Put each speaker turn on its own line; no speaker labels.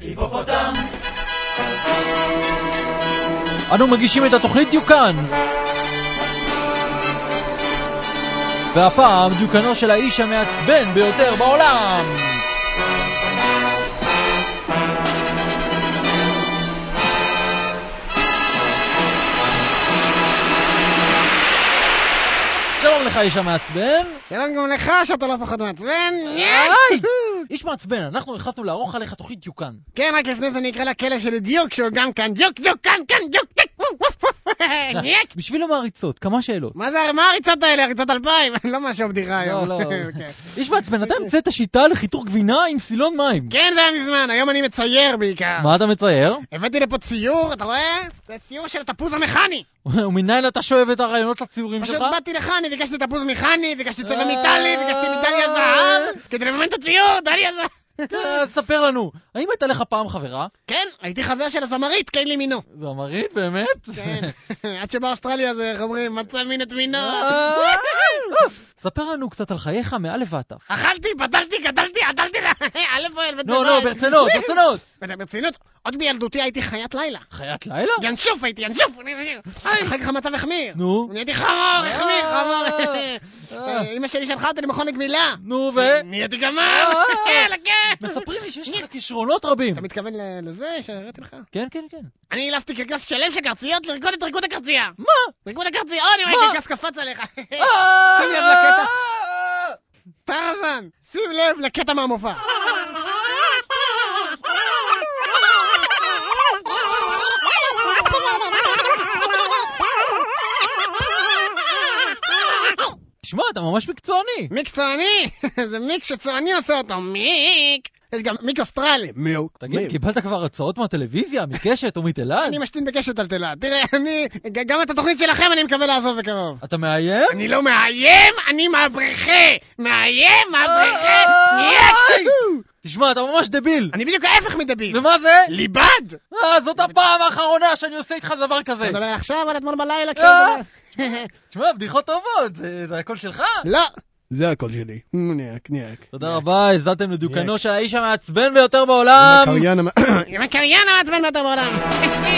היפופוטם! אנו מגישים את התוכנית דיוקן! והפעם דיוקנו של האיש המעצבן ביותר בעולם! שלום לך איש המעצבן!
שלום גם לך שאתה לא פחות מעצבן.
איש מעצבן, אנחנו החלטנו לערוך עליך תוכנית דיוקן.
כן, רק לפני זה אני אקרא לכלב שלי דיוק, שהוא גם כאן. דיוק, דיוק, כאן, כאן, דיוק, דיוק.
בשביל המעריצות, כמה שאלות.
מה זה, מה הריצות האלה? הריצות אלפיים? לא משהו בדיחה
לא,
היום.
לא.
כן.
איש מעצבן, אתה המצאת שיטה לחיתוך גבינה עם סילון מים.
כן, זה היה מזמן, היום אני מצייר בעיקר.
מה אתה מצייר?
הבאתי לפה ציור, אתה רואה? זה ציור של התפוז המכני.
ומניין אתה שואב את הרעיונות לציורים
פשוט
שלך?
באתי לכאן, ביקשתי תפוז מכני, ביקשתי צבע
אה.
מטלי, ביקשתי מדליה זהב, כדי לממן את הציור, דליה זהב.
אה, ספר לנו, האם הייתה לך פעם חברה?
כן, הייתי חבר של הזמרית, קיילי מינו.
זמרית, באמת?
כן, עד שבאוסטרליה זה, איך אומרים, מצא מין את מינו.
אה, ספר לנו קצת על חייך מאלף ועד תף.
אכלתי, פתחתי, גדלתי, עדלתי, א' פועל בית
נו, נו, ברצינות, ברצינות.
ברצינות, עוד בילדותי הייתי חיית לילה.
חיית לילה?
ינשוף הייתי, ינשוף! אחר כך המצב החמיר.
נו.
נהייתי חמור, החמיר, חמור.
אה.
אמא שלי שלחה אותי למכון לגמילה.
נו, ו...
נהייתי גמר,
אה.
על הכיף.
מספרים לי שיש לך כישרונות רבים.
אתה מתכוון לזה שהראיתי לך?
כן, כן, כן.
אני אילפתי קרקס שלם של קרציות לרקוד את ריקוד הקרצייה.
מה?
ריקוד הקרצייה, או, אני רואה? קרקס קפץ עליך.
אה!
שים לב לקטע. טרזן, שים לב לקטע מהמופע.
שמע, אתה ממש מקצועני.
מיק צועני, זה מיק שצועני עושה אותו, מיק. יש גם מיק אוסטרלי. מיוק.
תגיד, קיבלת כבר הצעות מהטלוויזיה, מקשת או מתלעד?
אני משתין בקשת על תלה. תראה, אני, גם את התוכנית שלכם אני מקווה לעזוב בקרוב.
אתה מאיים?
אני לא מאיים, אני מהבריכה. מאיים, מהבריכה.
איי! תשמע, אתה ממש דביל.
אני בדיוק ההפך מדביל.
ומה זה?
ליבד.
אה, זאת הפעם האחרונה שאני עושה איתך דבר כזה.
אתה מדבר עכשיו על אתמול בלילה?
אה.
כן.
תשמע, בדיחות טובות, זה הכל שלך.
לא. זה הקול שלי. ניק, ניק.
תודה רבה, האזנתם לדיוקנו של האיש המעצבן ביותר בעולם.
עם הקריין המעצבן ביותר בעולם.